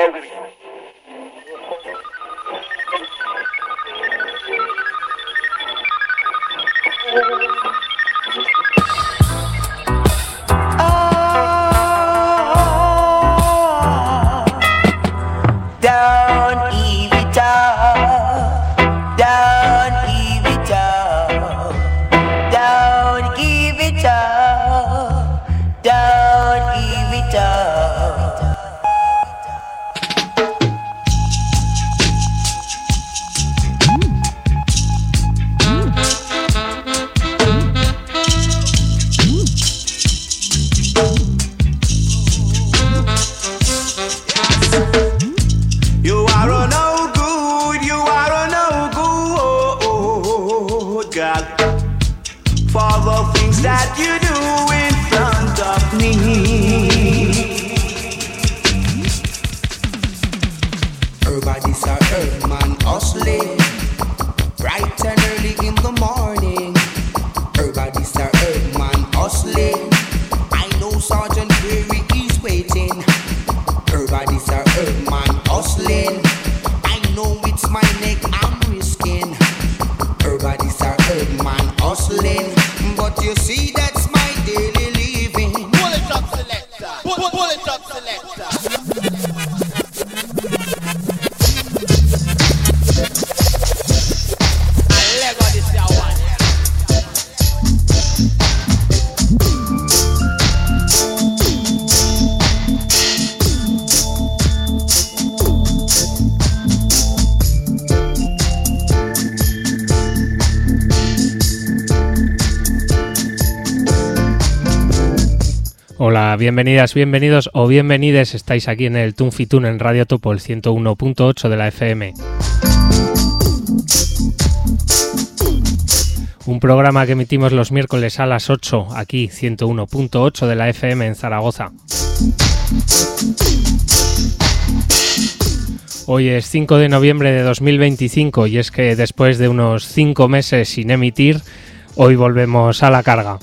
Everything. Bienvenidas, bienvenidos o bienvenides. Estáis aquí en el Tunfitun en Radio Topo, el 101.8 de la FM. Un programa que emitimos los miércoles a las 8, aquí 101.8 de la FM en Zaragoza. Hoy es 5 de noviembre de 2025 y es que después de unos 5 meses sin emitir, hoy volvemos a la carga.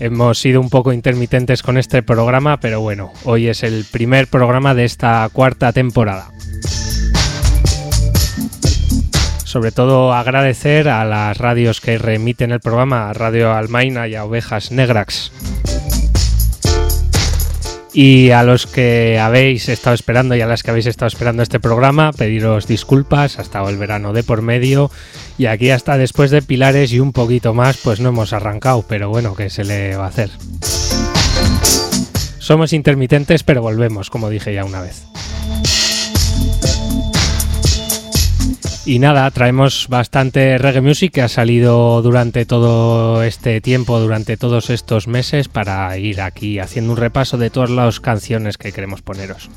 Hemos sido un poco intermitentes con este programa, pero bueno, hoy es el primer programa de esta cuarta temporada. Sobre todo agradecer a las radios que remiten el programa, Radio Almaina y a Ovejas Negrax. Y a los que habéis estado esperando y a las que habéis estado esperando este programa, pediros disculpas, ha estado el verano de por medio y aquí hasta después de Pilares y un poquito más, pues no hemos arrancado, pero bueno, ¿qué se le va a hacer? Somos intermitentes, pero volvemos, como dije ya una vez. Y nada, traemos bastante reggae music que ha salido durante todo este tiempo, durante todos estos meses, para ir aquí haciendo un repaso de todas las canciones que queremos poneros.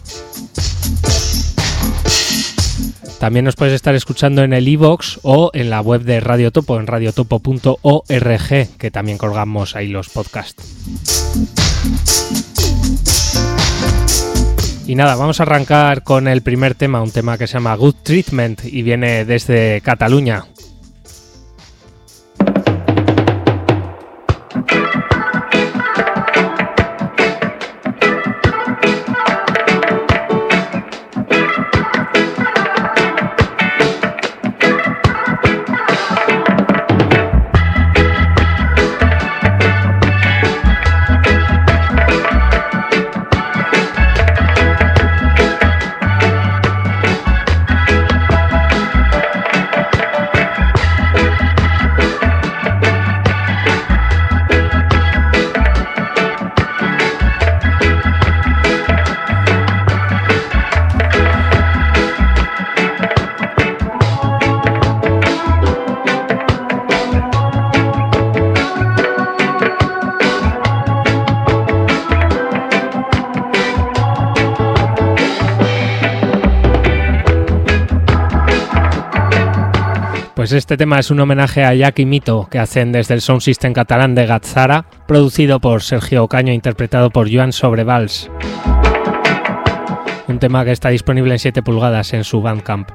También nos puedes estar escuchando en el iVoox o en la web de Radio Topo, en radiotopo.org, que también colgamos ahí los podcasts. Y nada, vamos a arrancar con el primer tema, un tema que se llama Good Treatment y viene desde Cataluña. Pues este tema es un homenaje a Jack Mito que hacen desde el Sound System catalán de Gazzara, producido por Sergio Ocaño, interpretado por Joan Sobrevals. Un tema que está disponible en 7 pulgadas en su Bandcamp.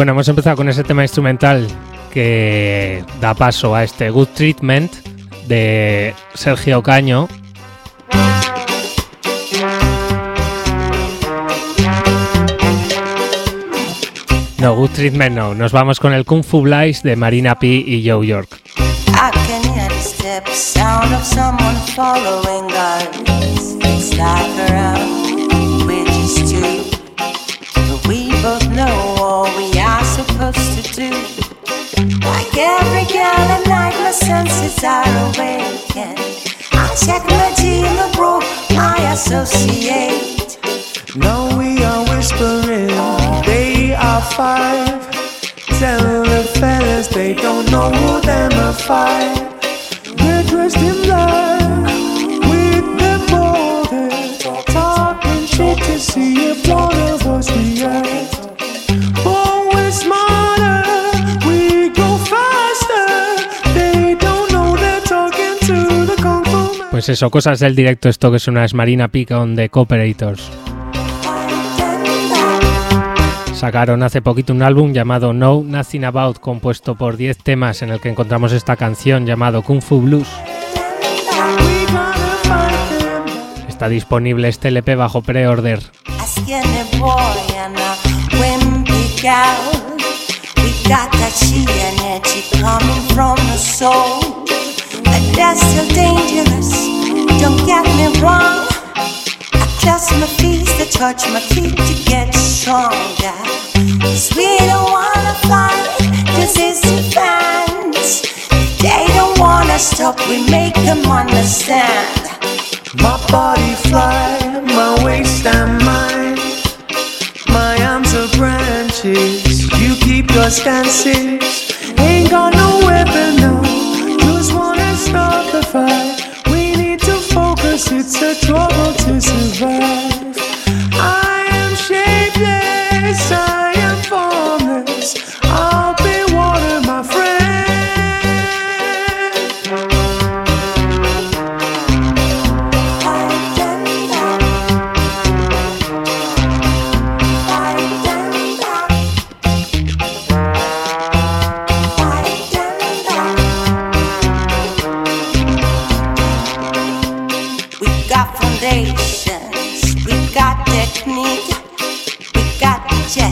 Bueno, hemos empezado con ese tema instrumental que da paso a este Good Treatment de Sergio Caño. No, Good Treatment no. Nos vamos con el Kung Fu Blaze de Marina P y Joe York. Do. Like every girl at night, my senses are awakened. I check my G bro, I associate. Now we are whispering, they are five. Tell the fellas they don't know who them are five. Pues eso, cosas del directo, esto que es una Marina Pica on the Cooperators. Sacaron hace poquito un álbum llamado No Nothing About, compuesto por 10 temas en el que encontramos esta canción llamado Kung Fu Blues. Está disponible este LP bajo pre-order. That's still dangerous. Don't get me wrong. I trust my feet to touch my feet to get stronger. We don't wanna fight, cause it's fans. They don't wanna stop, we make them understand. My body fly, my waist and mine. My arms are branches, you keep your stances. Ain't got no weapon, no stop the fight. We need to focus, it's a trouble to survive. I am shapeless, I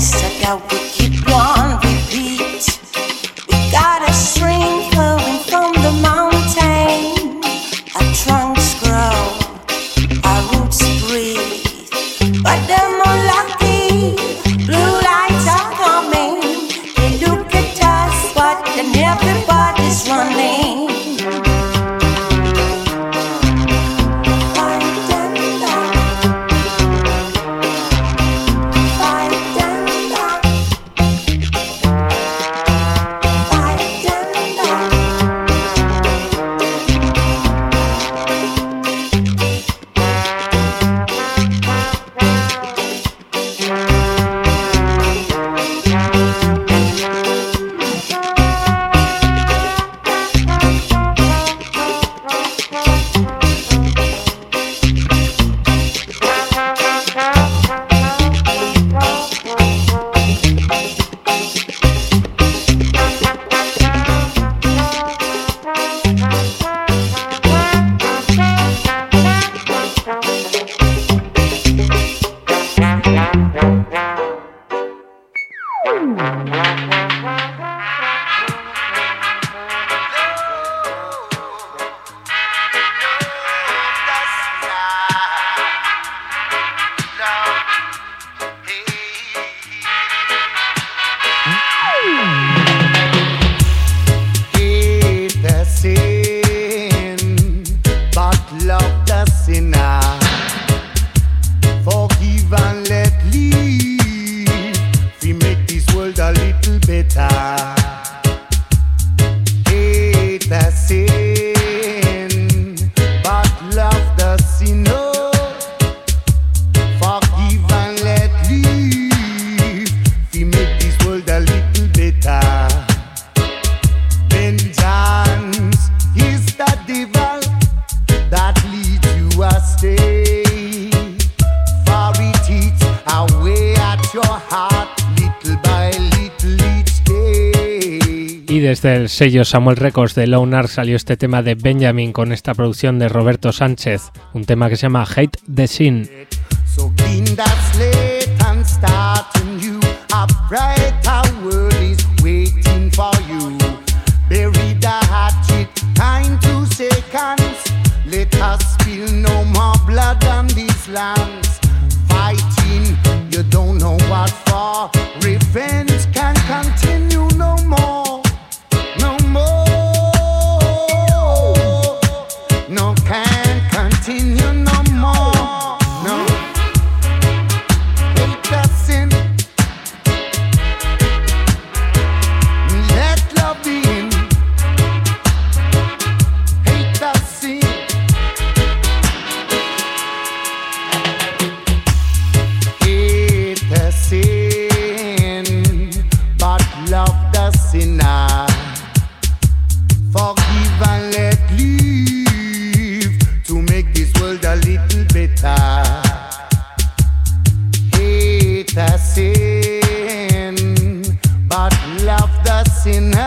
Step out with Desde el sello Samuel Records de Lone salió este tema de Benjamin con esta producción de Roberto Sánchez, un tema que se llama Hate the. Fighting, you don't know what for. Revenge can continue no more. 19 sin, but love the sinner.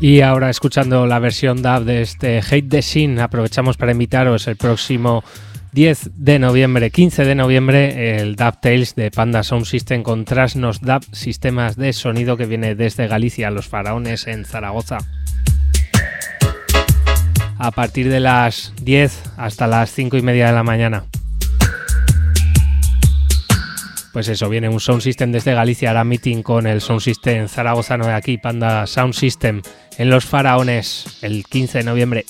Y ahora escuchando la versión DAB de este Hate the Scene, aprovechamos para invitaros el próximo 10 de noviembre, 15 de noviembre, el DAB Tales de Panda Sound System con Trasnos DAB Sistemas de Sonido que viene desde Galicia, Los Faraones en Zaragoza. A partir de las 10 hasta las 5 y media de la mañana. Pues eso, viene un Sound System desde Galicia, hará meeting con el Sound System zaragozano de aquí, Panda Sound System, en Los Faraones, el 15 de noviembre.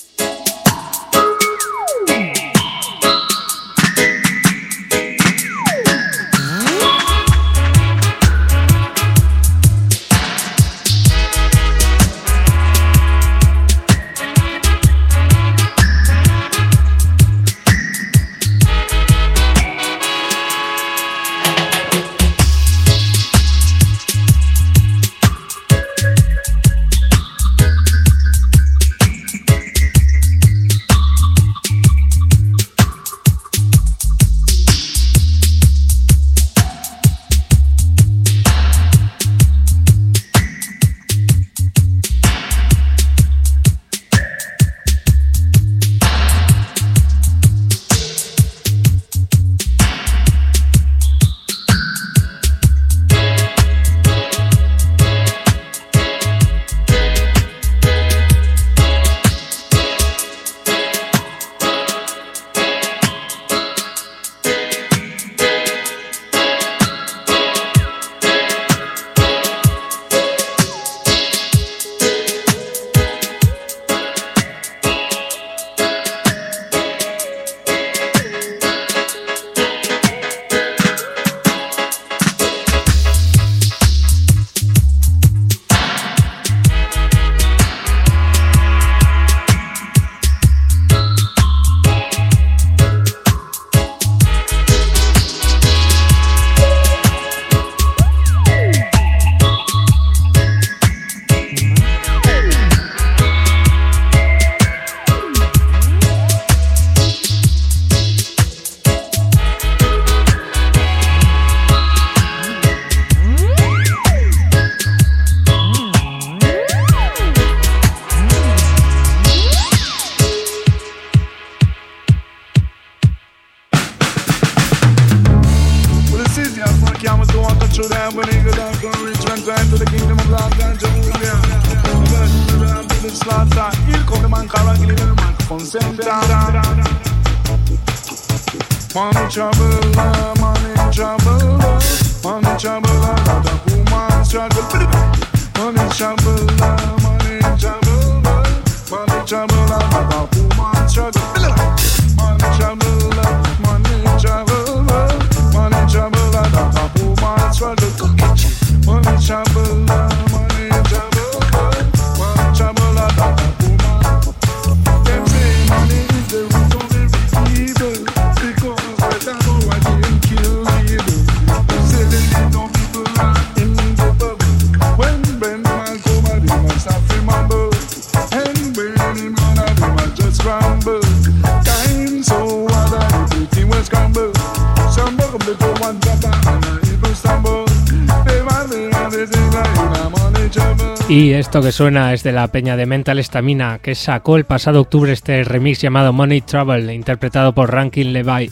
Y esto que suena es de la peña de Mental Stamina, que sacó el pasado octubre este remix llamado Money Trouble, interpretado por Rankin Levi.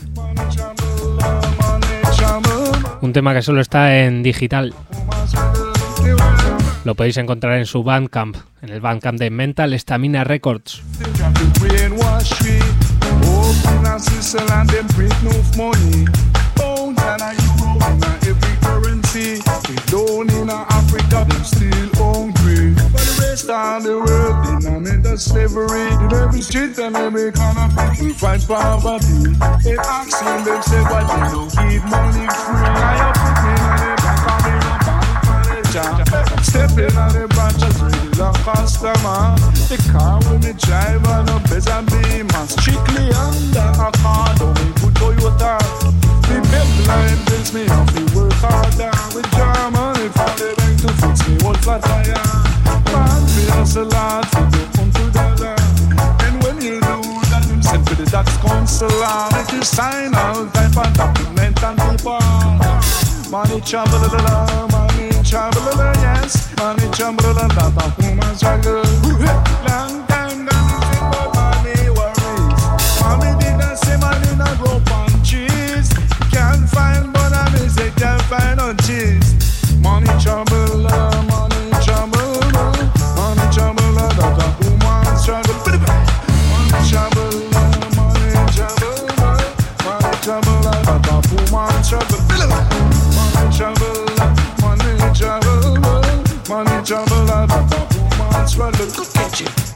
Un tema que solo está en digital. Lo podéis encontrar en su Bandcamp, en el Bandcamp de Mental Stamina Records. Brainwash we. Open a Switzerland, them print enough money. Pound and a euro in a every currency. We down in Africa, them still hungry. But the rest of the world, they not into slavery. In every street and every corner, people fight poverty. They asking them, say, why they don't keep money free? I put me on the back of no bank Stepping on the branches, regular customer. The car with me drive on a better be man. Strictly under a car, don't me good Toyota. The pipeline brings me off the work harder. With Germany from the bank to fix me old flat tire. Man, me hustle hard to go on to dollar. And when you do that, you send to the tax consular. Make you sign all type of document and paper. Money trouble, la, la, la, money trouble, la, la, yes. Money trouble, la, la, la,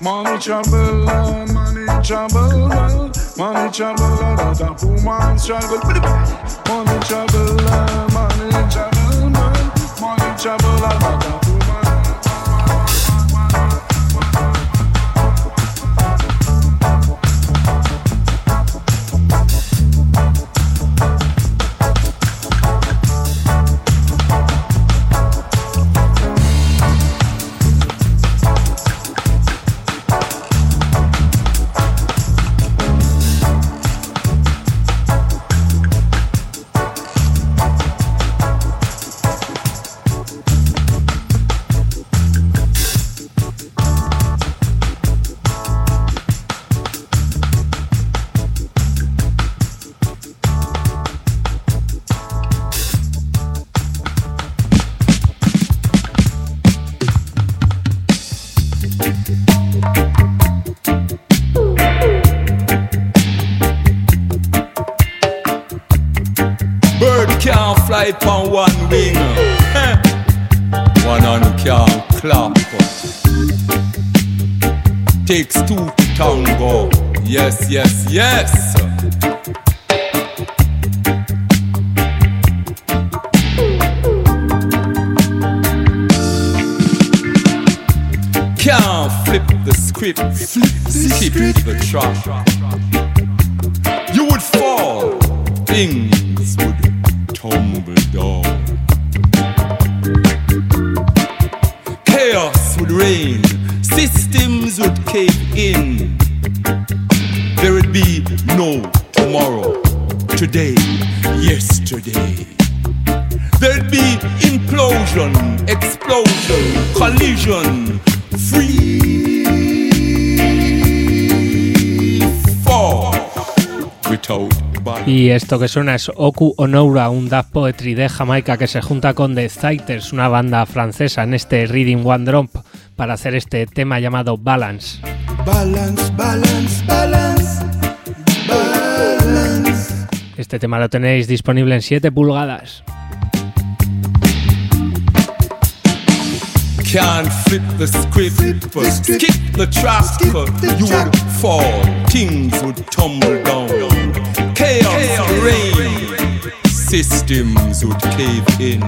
Money trouble, money trouble, money trouble, la da da woman struggle. Money trouble, money trouble, money trouble, la Yes, no tomorrow, today, yesterday. There'd be implosion, explosion, collision, free fall without body. Y esto que suena es Oku Onoura, un Daft Poetry de Jamaica que se junta con The Ziters, una banda francesa, en este Reading One Drop para hacer este tema llamado. Balance, balance, balance, balance. Este tema lo tenéis disponible en 7 pulgadas. Can't flip the script, skip the track. skip the you would fall, things would tumble down. Chaos, reign, systems would cave in.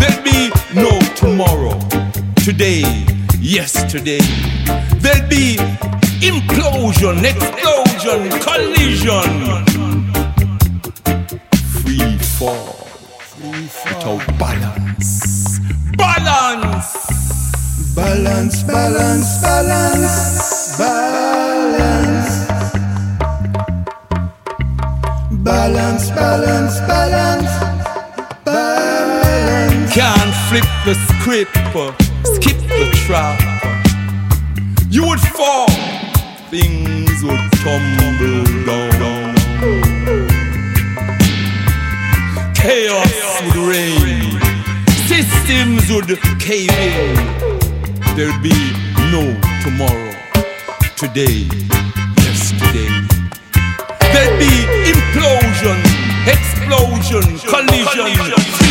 There'd be no tomorrow, today, yesterday. There'd be implosion, explosion, collision. Fall, without balance. Balance! Balance, balance, balance, balance. Balance, balance, balance, balance. Can't flip the script, skip the track. You would fall, things would tumble down. Chaos would reign, systems would cave in. There'd be no tomorrow, today, yesterday. There'd be implosion, explosion, collision,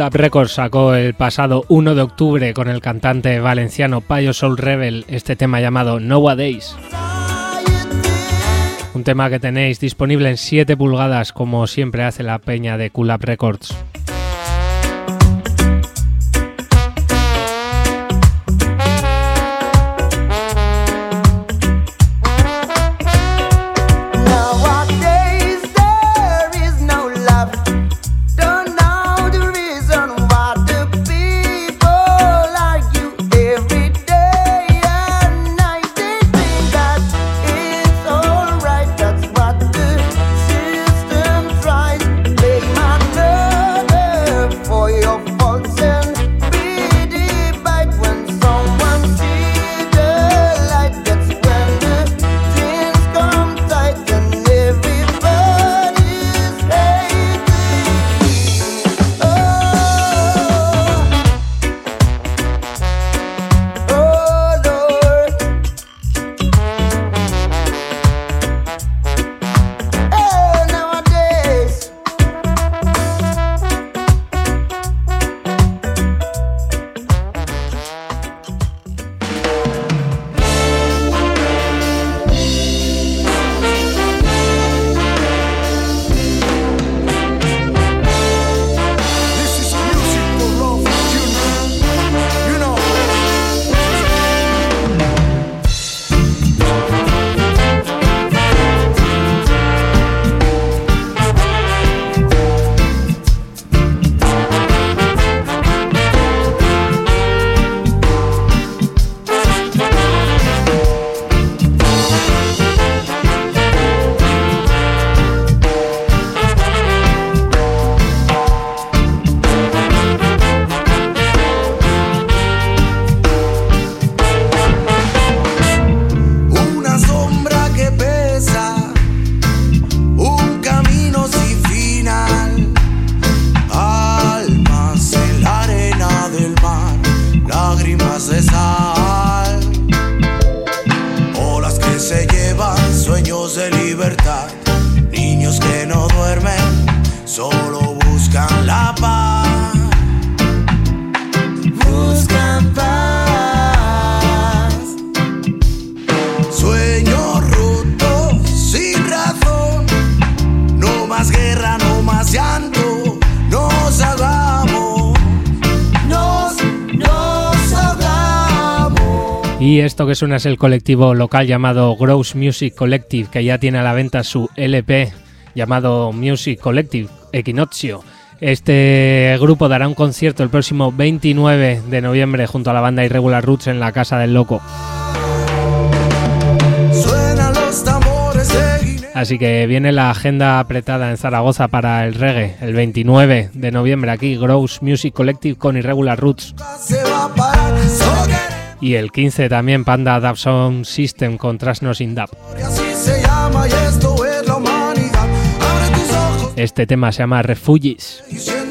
Cool Records sacó el pasado 1 de octubre con el cantante valenciano Payo Soul Rebel este tema llamado Nowadays. Un tema que tenéis disponible en 7 pulgadas como siempre hace la peña de Cool Records. Y esto que suena es el colectivo local llamado Gross Music Collective, que ya tiene a la venta su LP llamado Music Collective Equinoccio. Este grupo dará un concierto el próximo 29 de noviembre junto a la banda Irregular Roots en la Casa del Loco. Así que viene la agenda apretada en Zaragoza para el reggae el 29 de noviembre aquí, Gross Music Collective con Irregular Roots. Y el 15 también Panda Dub System con Trasnos in Dub. Este tema se llama Refugees.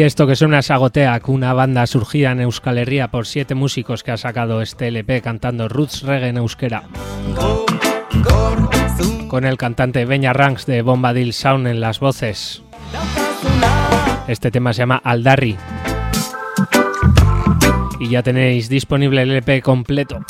Y esto que suena es Agoteac, una banda surgida en Euskal Herria por siete músicos que ha sacado este LP cantando roots reggae en euskera. Con el cantante Beña Ranks de Bombadil Sound en las voces. Este tema se llama Aldarri. Y ya tenéis disponible el LP completo.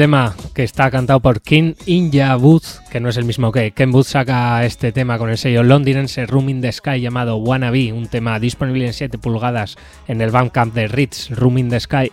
tema que está cantado por King Inja Booth, que no es el mismo que Ken Booth saca este tema con el sello londinense Room in the Sky llamado Wannabe, un tema disponible en 7 pulgadas en el Bandcamp de Ritz, Room in the Sky.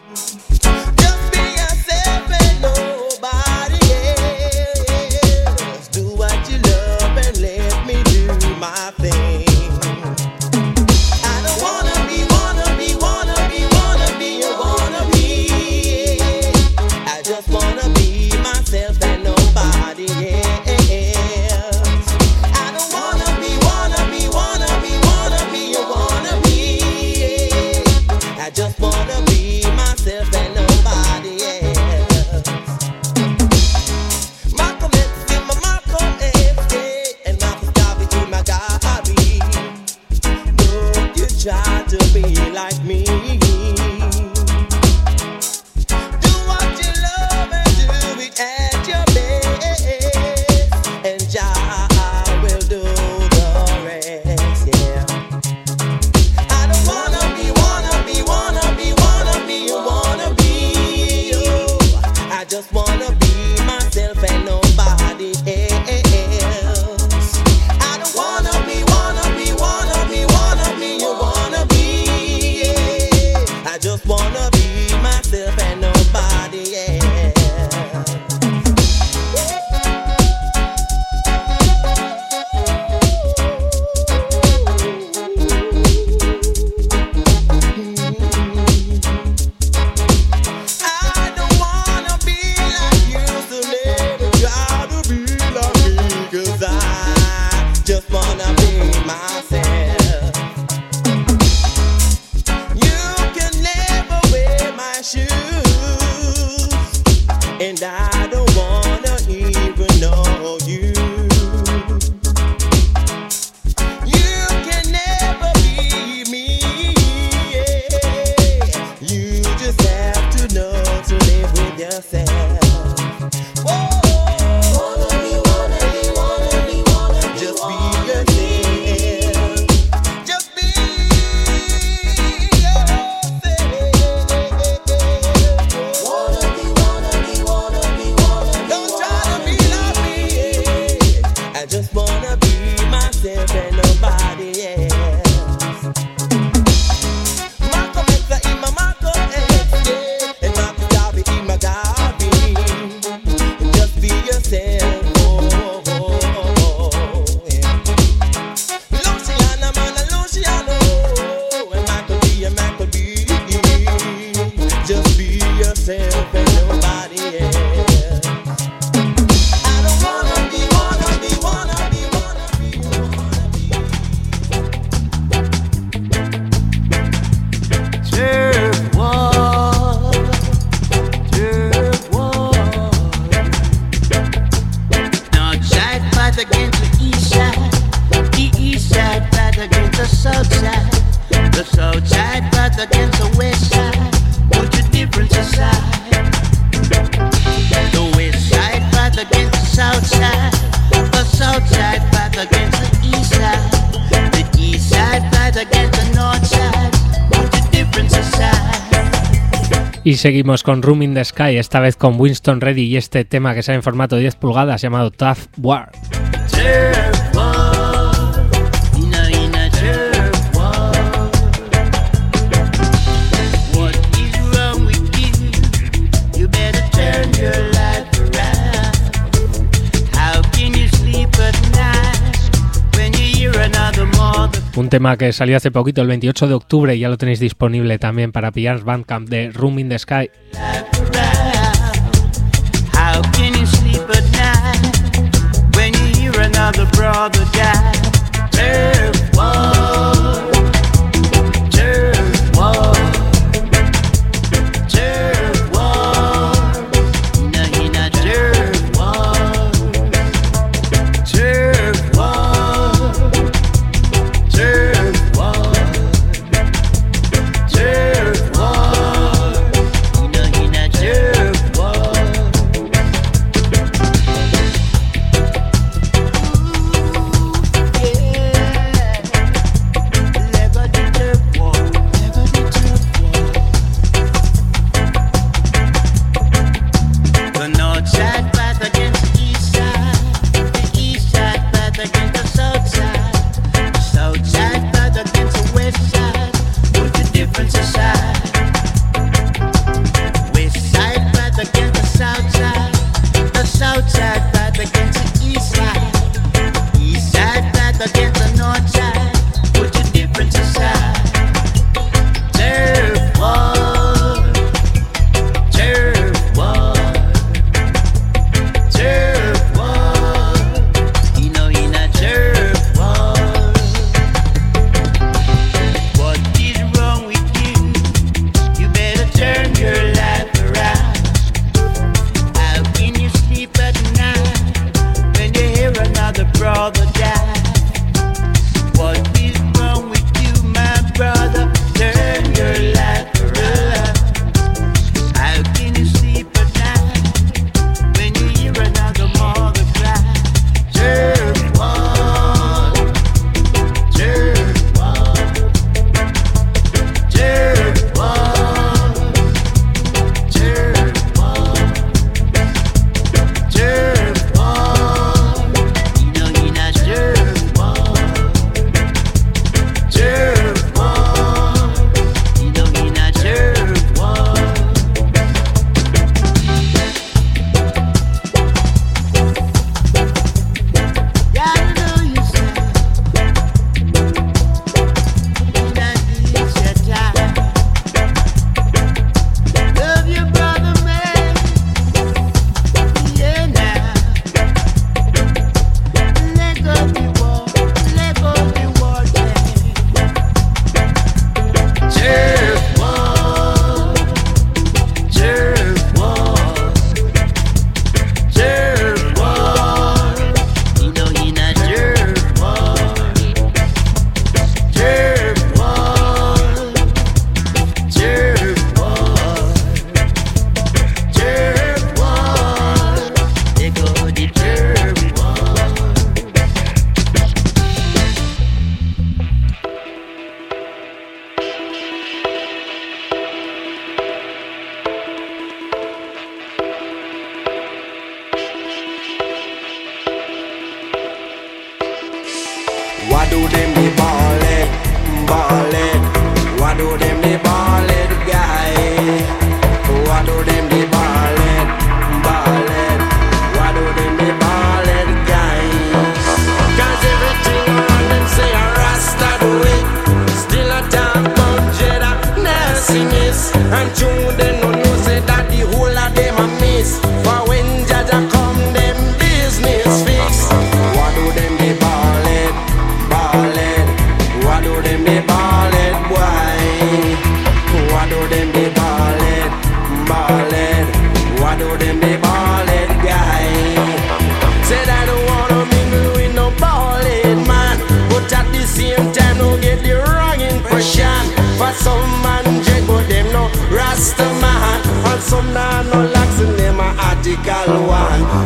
Seguimos con Room in the Sky, esta vez con Winston Reddy y este tema que sale en formato 10 pulgadas llamado Tough War. un tema que salió hace poquito, el 28 de octubre, y ya lo tenéis disponible también para pillar Bandcamp de Room in the Sky.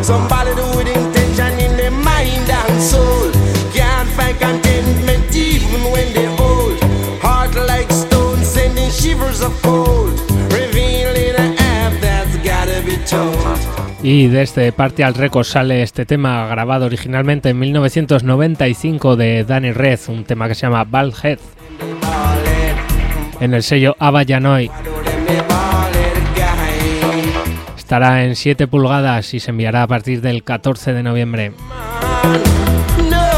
Somebody do with intention in their mind and soul. Can't find contentment even when they're old. Heart like stone, sending shivers of cold. Revealing a half that's gotta be told. Y desde Partial Records sale este tema grabado originalmente en 1995 de Danny Red, un tema que se llama Bald Head, en el sello Abayanoy. Estará en 7 pulgadas y se enviará a partir del 14 de noviembre. No,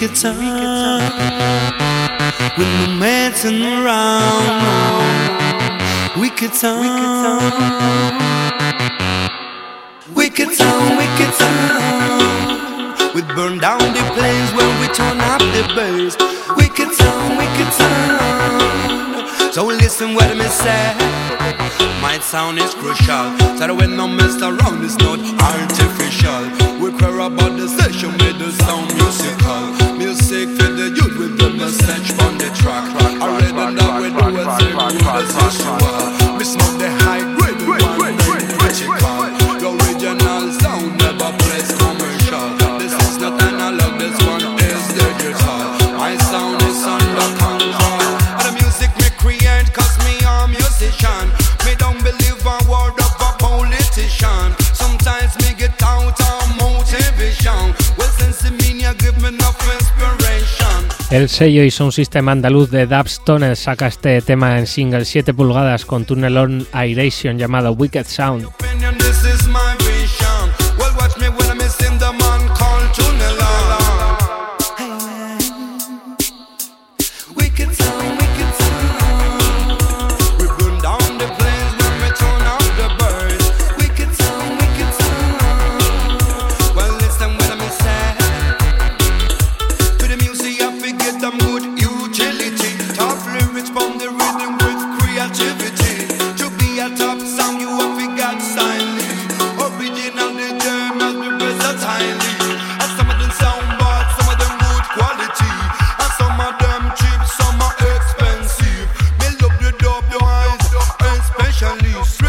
Wicked time with no messing around. Wicked time, wicked time, wicked time. We could sing We burn down the place when we turn up the bass. Wicked time, wicked time. So listen what me say. My sound is crucial. So when no mess around, it's not artificial. We care about the session with the sound musical. Music for the youth with the message from the track. Already that we do a thing with the visual. We smoke the El sello y sound system andaluz de Dubstone saca este tema en single 7 pulgadas con Tunnel on Aeration llamado Wicked Sound. specialist.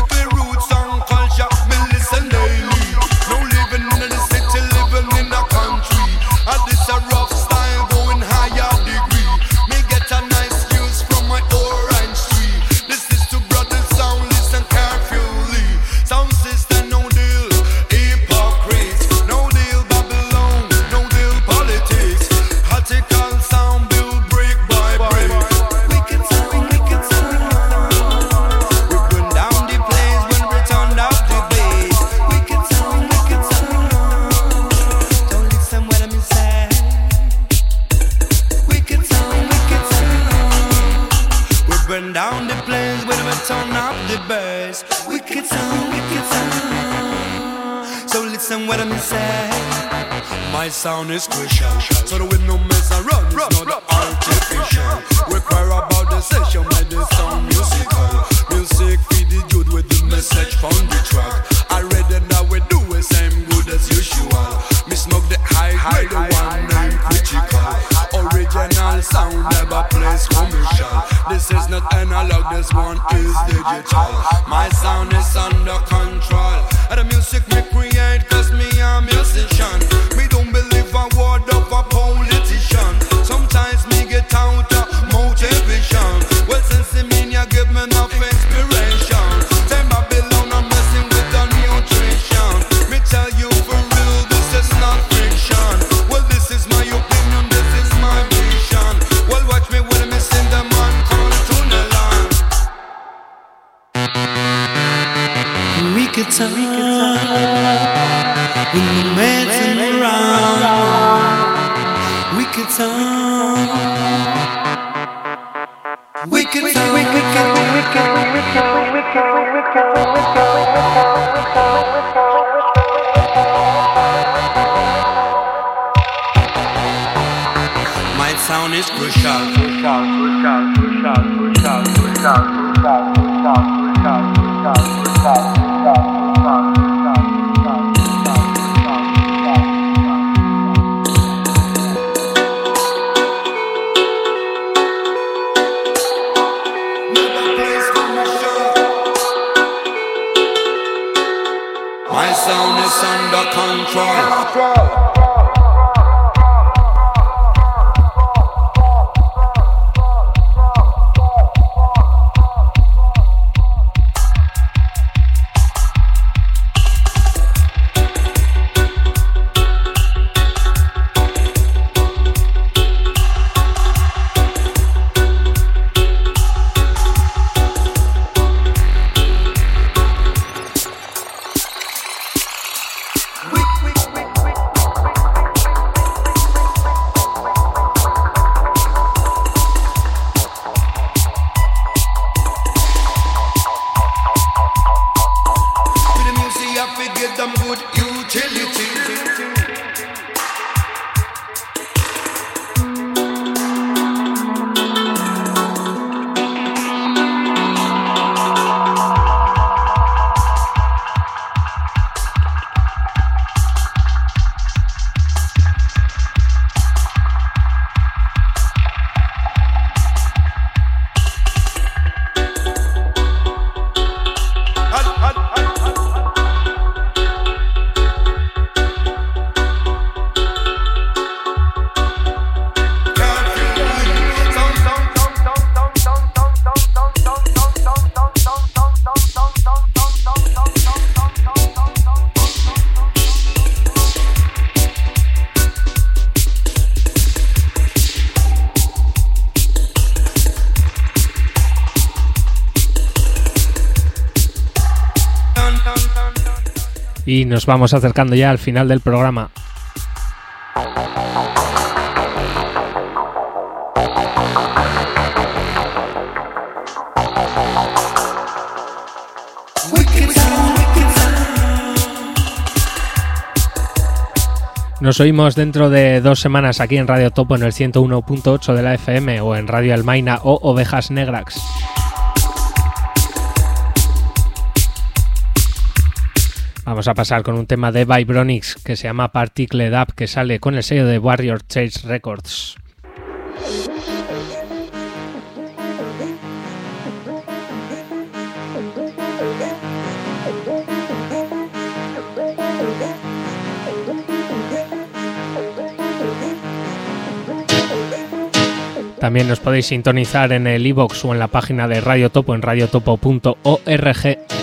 y nos vamos acercando ya al final del programa. Nos oímos dentro de dos semanas aquí en Radio Topo en el 101.8 de la FM o en Radio Almaina o Ovejas Negrax. vamos a pasar con un tema de Vibronics que se llama Particle Dub que sale con el sello de Warrior Chase Records. También nos podéis sintonizar en el iBox o en la página de Radio Topo en radiotopo.org.